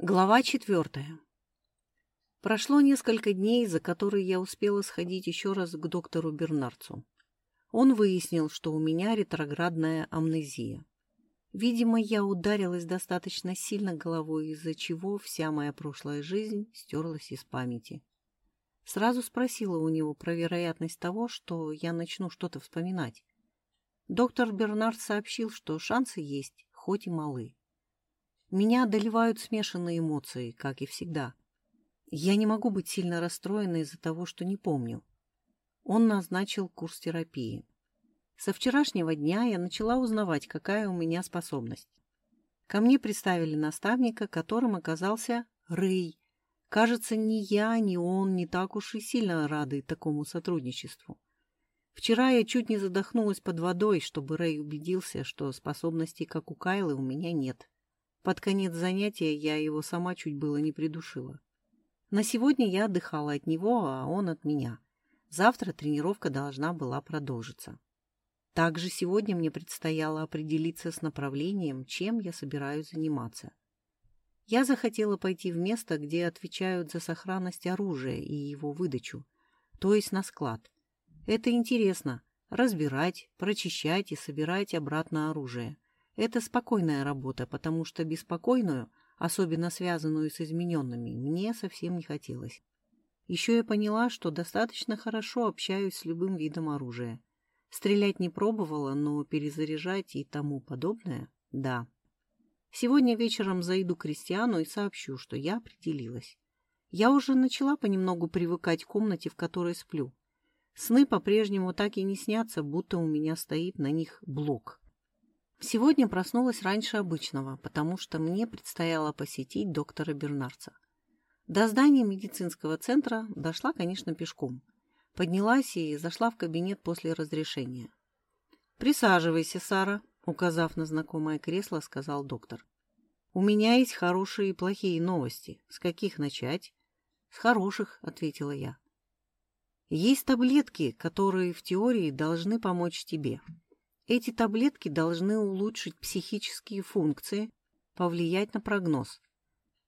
Глава четвертая. Прошло несколько дней, за которые я успела сходить еще раз к доктору Бернарцу. Он выяснил, что у меня ретроградная амнезия. Видимо, я ударилась достаточно сильно головой, из-за чего вся моя прошлая жизнь стерлась из памяти. Сразу спросила у него про вероятность того, что я начну что-то вспоминать. Доктор Бернард сообщил, что шансы есть, хоть и малы. Меня одолевают смешанные эмоции, как и всегда. Я не могу быть сильно расстроена из-за того, что не помню. Он назначил курс терапии. Со вчерашнего дня я начала узнавать, какая у меня способность. Ко мне представили наставника, которым оказался Рэй. Кажется, ни я, ни он не так уж и сильно рады такому сотрудничеству. Вчера я чуть не задохнулась под водой, чтобы Рэй убедился, что способностей, как у Кайлы, у меня нет. Под конец занятия я его сама чуть было не придушила. На сегодня я отдыхала от него, а он от меня. Завтра тренировка должна была продолжиться. Также сегодня мне предстояло определиться с направлением, чем я собираюсь заниматься. Я захотела пойти в место, где отвечают за сохранность оружия и его выдачу, то есть на склад. Это интересно – разбирать, прочищать и собирать обратно оружие – это спокойная работа, потому что беспокойную, особенно связанную с измененными, мне совсем не хотелось. Еще я поняла, что достаточно хорошо общаюсь с любым видом оружия. Стрелять не пробовала, но перезаряжать и тому подобное – да. Сегодня вечером зайду к Кристиану и сообщу, что я определилась. Я уже начала понемногу привыкать к комнате, в которой сплю. Сны по-прежнему так и не снятся, будто у меня стоит на них блок. Сегодня проснулась раньше обычного, потому что мне предстояло посетить доктора Бернарца. До здания медицинского центра дошла, конечно, пешком. Поднялась и зашла в кабинет после разрешения. «Присаживайся, Сара», — указав на знакомое кресло, сказал доктор. «У меня есть хорошие и плохие новости. С каких начать?» «С хороших», — ответила я. «Есть таблетки, которые в теории должны помочь тебе. Эти таблетки должны улучшить психические функции, повлиять на прогноз.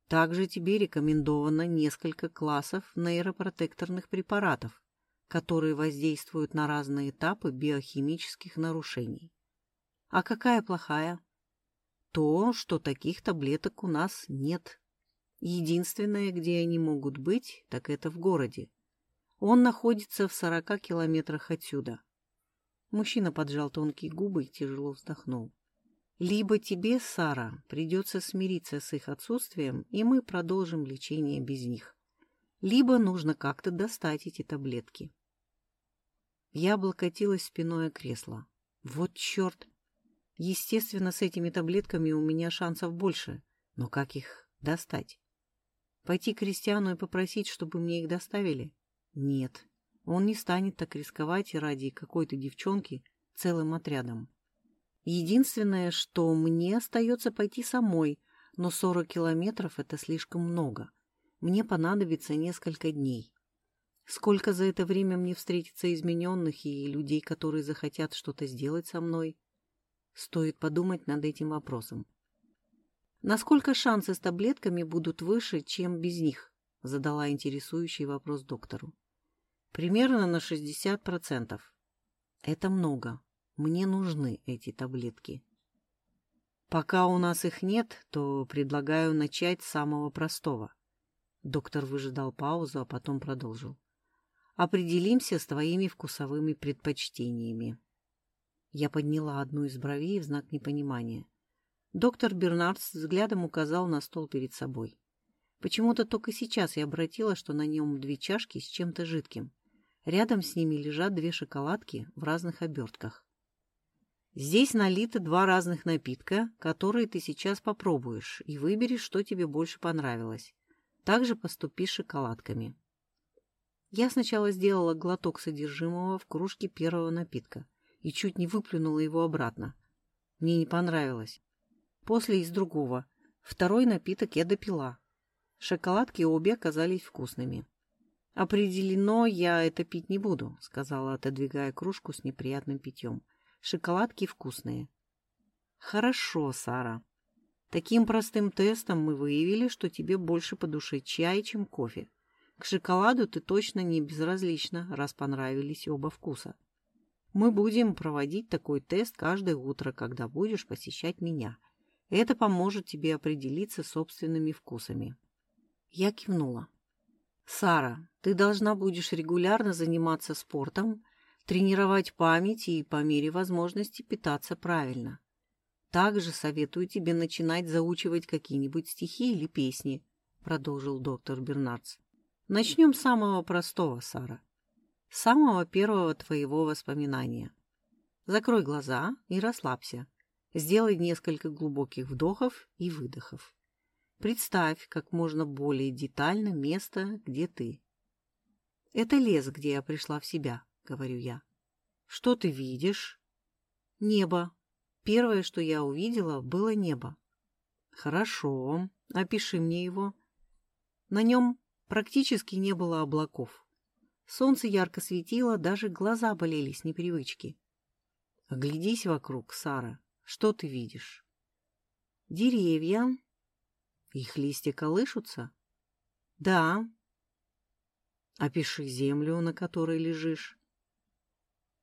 Также тебе рекомендовано несколько классов нейропротекторных препаратов, которые воздействуют на разные этапы биохимических нарушений. А какая плохая? То, что таких таблеток у нас нет. Единственное, где они могут быть, так это в городе. Он находится в 40 километрах отсюда. Мужчина поджал тонкие губы и тяжело вздохнул. Либо тебе, Сара, придется смириться с их отсутствием, и мы продолжим лечение без них. Либо нужно как-то достать эти таблетки. Я облокотилась спиной о кресло. Вот черт! Естественно, с этими таблетками у меня шансов больше, но как их достать? Пойти к Кристиану и попросить, чтобы мне их доставили? Нет. Он не станет так рисковать ради какой-то девчонки целым отрядом. Единственное, что мне остается пойти самой, но 40 километров — это слишком много. Мне понадобится несколько дней. Сколько за это время мне встретится измененных и людей, которые захотят что-то сделать со мной? Стоит подумать над этим вопросом. Насколько шансы с таблетками будут выше, чем без них? Задала интересующий вопрос доктору. Примерно на 60%. Это много. Мне нужны эти таблетки. Пока у нас их нет, то предлагаю начать с самого простого. Доктор выжидал паузу, а потом продолжил. Определимся с твоими вкусовыми предпочтениями. Я подняла одну из бровей в знак непонимания. Доктор Бернардс взглядом указал на стол перед собой. Почему-то только сейчас я обратила, что на нем две чашки с чем-то жидким. Рядом с ними лежат две шоколадки в разных обертках. Здесь налито два разных напитка, которые ты сейчас попробуешь, и выберешь, что тебе больше понравилось. Также поступи с шоколадками. Я сначала сделала глоток содержимого в кружке первого напитка и чуть не выплюнула его обратно. Мне не понравилось. После из другого. Второй напиток я допила. Шоколадки обе оказались вкусными. «Определено, я это пить не буду», — сказала, отодвигая кружку с неприятным питьем. «Шоколадки вкусные». «Хорошо, Сара. Таким простым тестом мы выявили, что тебе больше по душе чай, чем кофе. К шоколаду ты точно не безразлична, раз понравились оба вкуса. Мы будем проводить такой тест каждое утро, когда будешь посещать меня. Это поможет тебе определиться собственными вкусами. Я кивнула. Сара, ты должна будешь регулярно заниматься спортом, тренировать память и по мере возможности питаться правильно. Также советую тебе начинать заучивать какие-нибудь стихи или песни, продолжил доктор Бернардс. Начнем с самого простого, Сара. С самого первого твоего воспоминания. Закрой глаза и расслабься. Сделай несколько глубоких вдохов и выдохов. Представь как можно более детально место, где ты. Это лес, где я пришла в себя, говорю я. Что ты видишь? Небо, Первое, что я увидела, было небо. Хорошо, опиши мне его. На нем практически не было облаков. Солнце ярко светило, даже глаза болели с непривычки. Оглядись вокруг, Сара. Что ты видишь? Деревья. Их листья колышутся? Да. Опиши землю, на которой лежишь.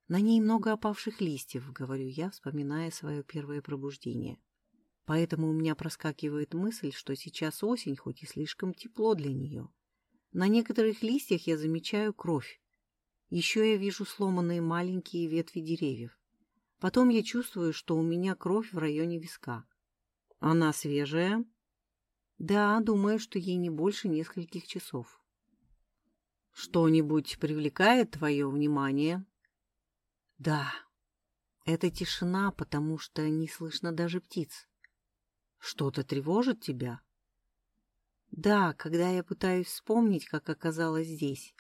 На ней много опавших листьев, говорю я, вспоминая свое первое пробуждение. Поэтому у меня проскакивает мысль, что сейчас осень, хоть и слишком тепло для нее. На некоторых листьях я замечаю кровь. Еще я вижу сломанные маленькие ветви деревьев. Потом я чувствую, что у меня кровь в районе виска. Она свежая? Да, думаю, что ей не больше нескольких часов. Что-нибудь привлекает твое внимание? Да, это тишина, потому что не слышно даже птиц. Что-то тревожит тебя? Да, когда я пытаюсь вспомнить, как оказалось здесь.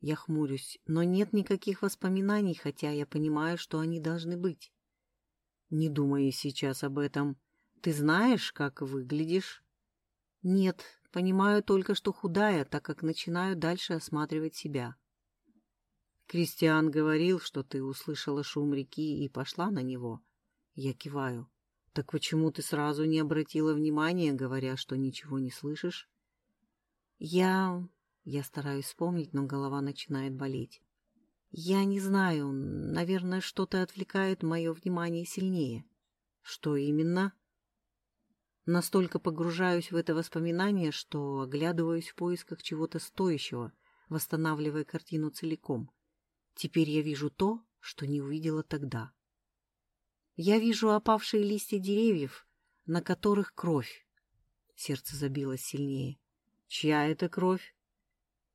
Я хмурюсь, но нет никаких воспоминаний, хотя я понимаю, что они должны быть. Не думай сейчас об этом. Ты знаешь, как выглядишь? Нет, понимаю только, что худая, так как начинаю дальше осматривать себя. Кристиан говорил, что ты услышала шум реки и пошла на него. Я киваю. Так почему ты сразу не обратила внимания, говоря, что ничего не слышишь? Я... Я стараюсь вспомнить, но голова начинает болеть. Я не знаю, наверное, что-то отвлекает мое внимание сильнее. Что именно? Настолько погружаюсь в это воспоминание, что оглядываюсь в поисках чего-то стоящего, восстанавливая картину целиком. Теперь я вижу то, что не увидела тогда. Я вижу опавшие листья деревьев, на которых кровь. Сердце забилось сильнее. Чья это кровь?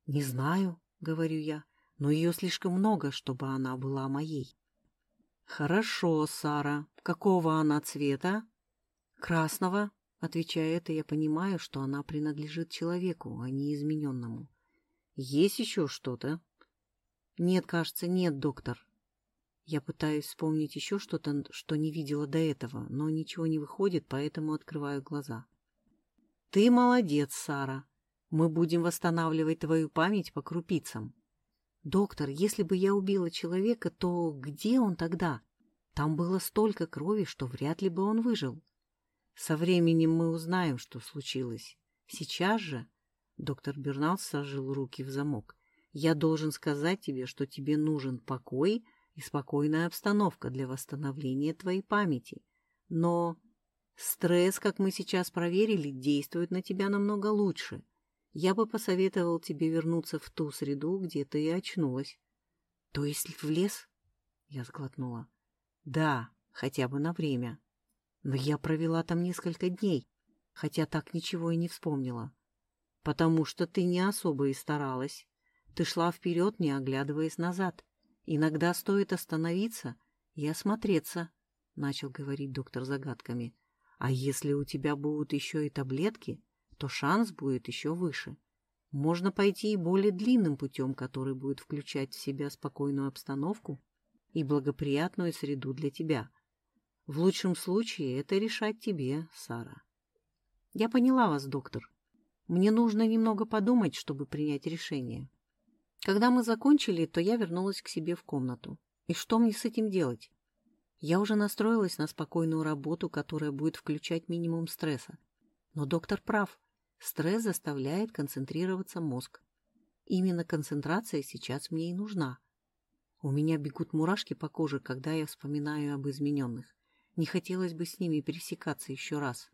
Не знаю, говорю я, но ее слишком много, чтобы она была моей. Хорошо, Сара. Какого она цвета? Красного. Отвечая это, я понимаю, что она принадлежит человеку, а не измененному. Есть еще что-то? «Нет, кажется, нет, доктор». Я пытаюсь вспомнить еще что-то, что не видела до этого, но ничего не выходит, поэтому открываю глаза. «Ты молодец, Сара. Мы будем восстанавливать твою память по крупицам». «Доктор, если бы я убила человека, то где он тогда? Там было столько крови, что вряд ли бы он выжил». «Со временем мы узнаем, что случилось. Сейчас же...» Доктор Бернал сложил руки в замок. Я должен сказать тебе, что тебе нужен покой и спокойная обстановка для восстановления твоей памяти. Но стресс, как мы сейчас проверили, действует на тебя намного лучше. Я бы посоветовал тебе вернуться в ту среду, где ты и очнулась. — То есть в лес? — я сглотнула. — Да, хотя бы на время. Но я провела там несколько дней, хотя так ничего и не вспомнила. Потому что ты не особо и старалась. Ты шла вперед, не оглядываясь назад. Иногда стоит остановиться и осмотреться, — начал говорить доктор загадками. А если у тебя будут еще и таблетки, то шанс будет еще выше. Можно пойти и более длинным путем, который будет включать в себя спокойную обстановку и благоприятную среду для тебя. В лучшем случае это решать тебе, Сара. Я поняла вас, доктор. Мне нужно немного подумать, чтобы принять решение. Когда мы закончили, то я вернулась к себе в комнату. И что мне с этим делать? Я уже настроилась на спокойную работу, которая будет включать минимум стресса. Но доктор прав. Стресс заставляет концентрироваться мозг. Именно концентрация сейчас мне и нужна. У меня бегут мурашки по коже, когда я вспоминаю об измененных. Не хотелось бы с ними пересекаться еще раз.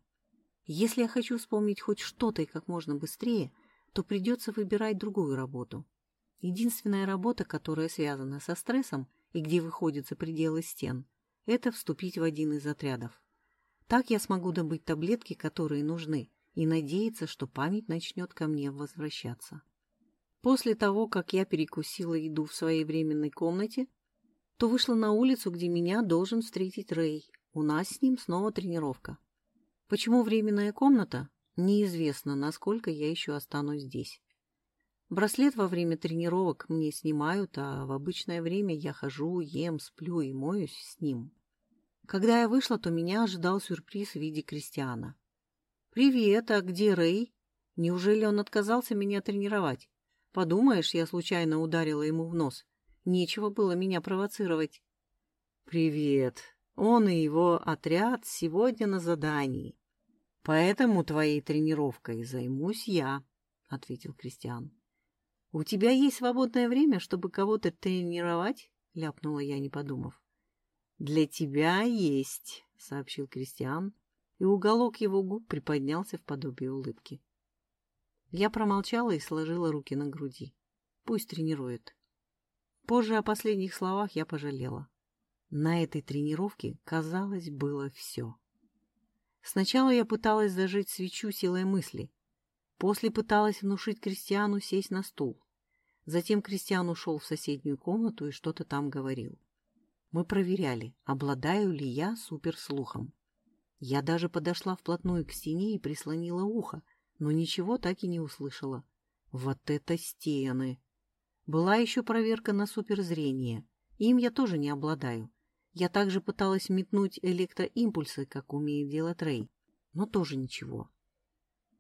Если я хочу вспомнить хоть что-то и как можно быстрее, то придется выбирать другую работу. Единственная работа, которая связана со стрессом и где выходит за пределы стен, это вступить в один из отрядов. Так я смогу добыть таблетки, которые нужны, и надеяться, что память начнет ко мне возвращаться. После того, как я перекусила еду в своей временной комнате, то вышла на улицу, где меня должен встретить Рэй. У нас с ним снова тренировка. Почему временная комната? Неизвестно, насколько я еще останусь здесь. Браслет во время тренировок мне снимают, а в обычное время я хожу, ем, сплю и моюсь с ним. Когда я вышла, то меня ожидал сюрприз в виде Кристиана. «Привет, а где Рэй? Неужели он отказался меня тренировать? Подумаешь, я случайно ударила ему в нос. Нечего было меня провоцировать». «Привет. Он и его отряд сегодня на задании. Поэтому твоей тренировкой займусь я», — ответил Кристиан. «У тебя есть свободное время, чтобы кого-то тренировать?» — ляпнула я, не подумав. «Для тебя есть», — сообщил Кристиан, и уголок его губ приподнялся в подобие улыбки. Я промолчала и сложила руки на груди. Пусть тренирует. Позже о последних словах я пожалела. На этой тренировке, казалось, было все. Сначала я пыталась зажечь свечу силой мысли. После пыталась внушить Кристиану сесть на стул. Затем Кристиан ушел в соседнюю комнату и что-то там говорил. Мы проверяли, обладаю ли я суперслухом. Я даже подошла вплотную к стене и прислонила ухо, но ничего так и не услышала. Вот это стены! Была еще проверка на суперзрение. Им я тоже не обладаю. Я также пыталась метнуть электроимпульсы, как умеет делать Рэй, но тоже ничего.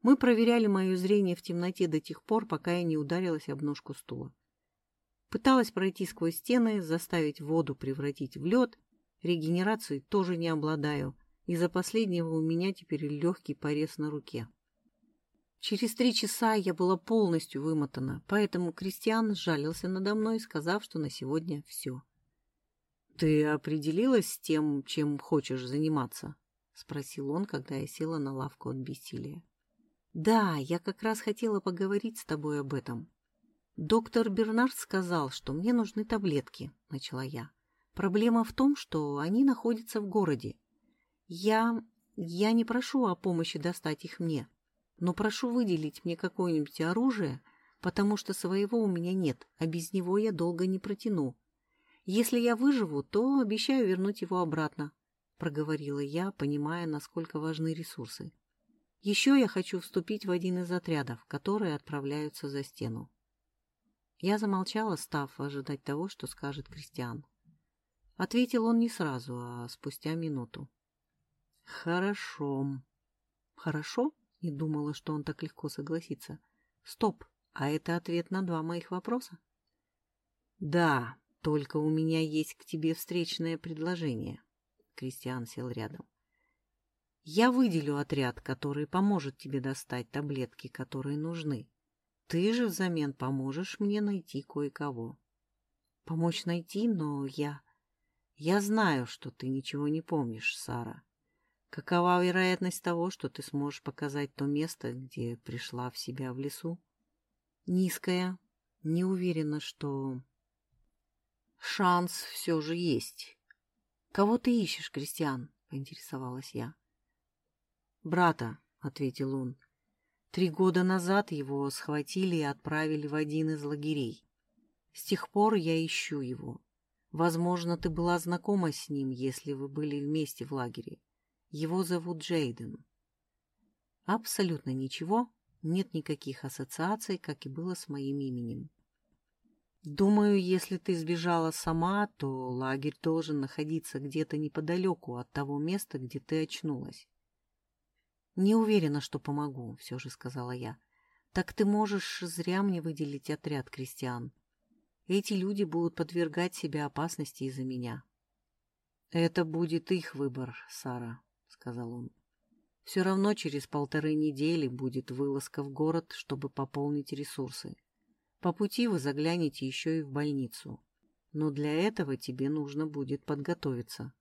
Мы проверяли мое зрение в темноте до тех пор, пока я не ударилась об ножку стула. Пыталась пройти сквозь стены, заставить воду превратить в лед. Регенерацией тоже не обладаю. Из-за последнего у меня теперь легкий порез на руке. Через три часа я была полностью вымотана, поэтому Кристиан сжалился надо мной, сказав, что на сегодня все. — Ты определилась с тем, чем хочешь заниматься? — спросил он, когда я села на лавку от бессилия. «Да, я как раз хотела поговорить с тобой об этом. Доктор Бернард сказал, что мне нужны таблетки», — начала я. «Проблема в том, что они находятся в городе. Я... я не прошу о помощи достать их мне, но прошу выделить мне какое-нибудь оружие, потому что своего у меня нет, а без него я долго не протяну. Если я выживу, то обещаю вернуть его обратно», — проговорила я, понимая, насколько важны ресурсы. Еще я хочу вступить в один из отрядов, которые отправляются за стену. Я замолчала, став ожидать того, что скажет Кристиан. Ответил он не сразу, а спустя минуту. «Хорошо». «Хорошо?» Не думала, что он так легко согласится. «Стоп, а это ответ на два моих вопроса?» «Да, только у меня есть к тебе встречное предложение». Кристиан сел рядом. Я выделю отряд, который поможет тебе достать таблетки, которые нужны. Ты же взамен поможешь мне найти кое-кого. Помочь найти, но я... Я знаю, что ты ничего не помнишь, Сара. Какова вероятность того, что ты сможешь показать то место, где пришла в себя в лесу? Низкая. Не уверена, что... Шанс все же есть. Кого ты ищешь, Кристиан? — поинтересовалась я. «Брата», — ответил он. «Три года назад его схватили и отправили в один из лагерей. С тех пор я ищу его. Возможно, ты была знакома с ним, если вы были вместе в лагере. Его зовут Джейден». «Абсолютно ничего, нет никаких ассоциаций, как и было с моим именем. Думаю, если ты сбежала сама, то лагерь должен находиться где-то неподалеку от того места, где ты очнулась. «Не уверена, что помогу», — все же сказала я. «Так ты можешь зря мне выделить отряд крестьян. Эти люди будут подвергать себя опасности из-за меня». Это будет их выбор, Сара, сказал он. Все равно через полторы недели будет вылазка в город, чтобы пополнить ресурсы. По пути вы заглянете еще и в больницу. Но для этого тебе нужно будет подготовиться.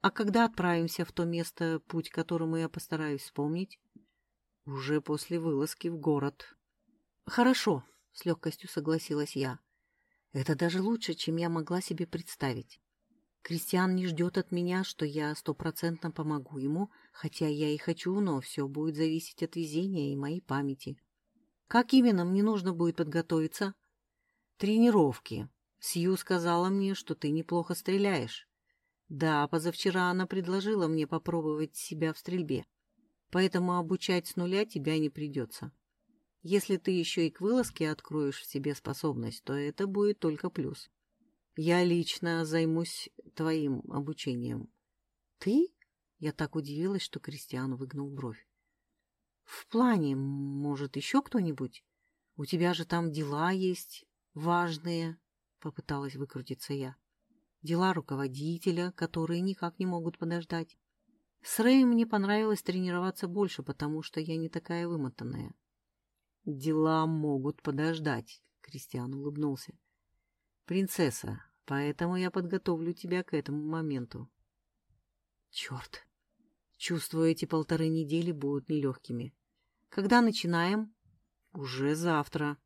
А когда отправимся в то место, путь которому я постараюсь вспомнить? Уже после вылазки в город. Хорошо, с легкостью согласилась я. Это даже лучше, чем я могла себе представить. Кристиан не ждет от меня, что я стопроцентно помогу ему, хотя я и хочу, но все будет зависеть от везения и моей памяти. Как именно мне нужно будет подготовиться? Тренировки. Сью сказала мне, что ты неплохо стреляешь. Да, позавчера она предложила мне попробовать себя в стрельбе. Поэтому обучать с нуля тебя не придется. Если ты еще и к вылазке откроешь в себе способность, то это будет только плюс. Я лично займусь твоим обучением. Ты? Я так удивилась, что Кристиан выгнул бровь. В плане, может, еще кто-нибудь? У тебя же там дела есть важные, попыталась выкрутиться я. Дела руководителя, которые никак не могут подождать. С Рэем мне понравилось тренироваться больше, потому что я не такая вымотанная. Дела могут подождать, Кристиан улыбнулся. Принцесса, поэтому я подготовлю тебя к этому моменту. Черт! Чувствую, эти полторы недели будут нелегкими. Когда начинаем? Уже завтра.